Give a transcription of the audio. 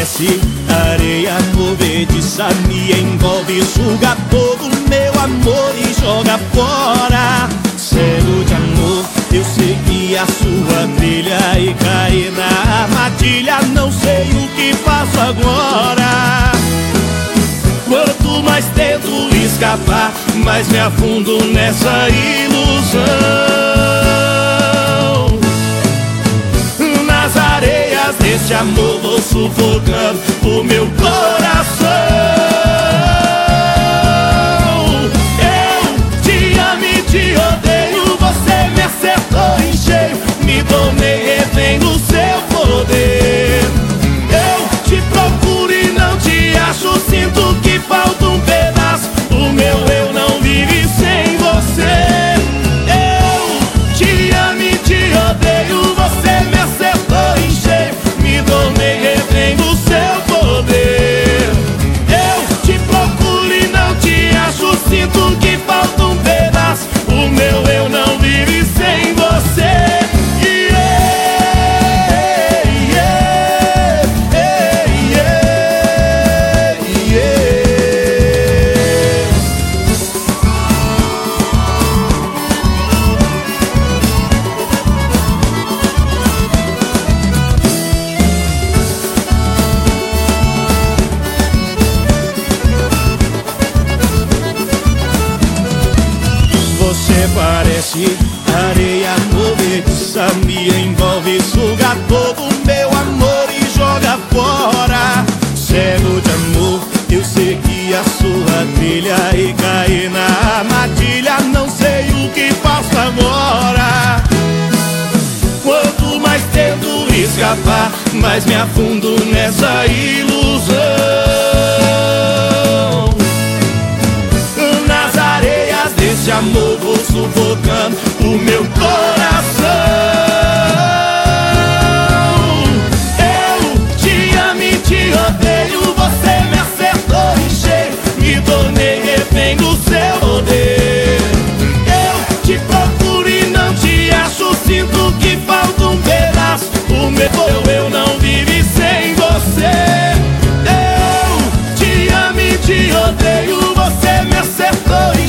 parece areia movediça Me envolve, suga todo meu amor e joga fora. Cego de amor, eu segui a sua trilha E caí na armadilha, não sei o que faço agora. Quanto mais tento escapar, mais me afundo nessa ilusão Nesse amor vou sufocando o meu coração. Eu te amo e te odeio Você me acertou em cheio. Me tornei refém do seu poder. Eu te procuro e não te acho Sinto que falta Você parece areia movediça Me envolve, suga todo meu amor e joga fora. Cego de amor, eu segui a sua trilha E caí na armadilha, não sei o que faço agora. Quanto mais tento escapar, mais me afundo nessa ilusão amor vou sufocando o meu coração. Eu te amo e te odeio Você me acertou em cheio Me tornei refém do seu poder. Eu te procuro e não te acho Sinto que falta um pedaço. O meu eu não vive sem você. Eu te amo e te odeio Você me acertou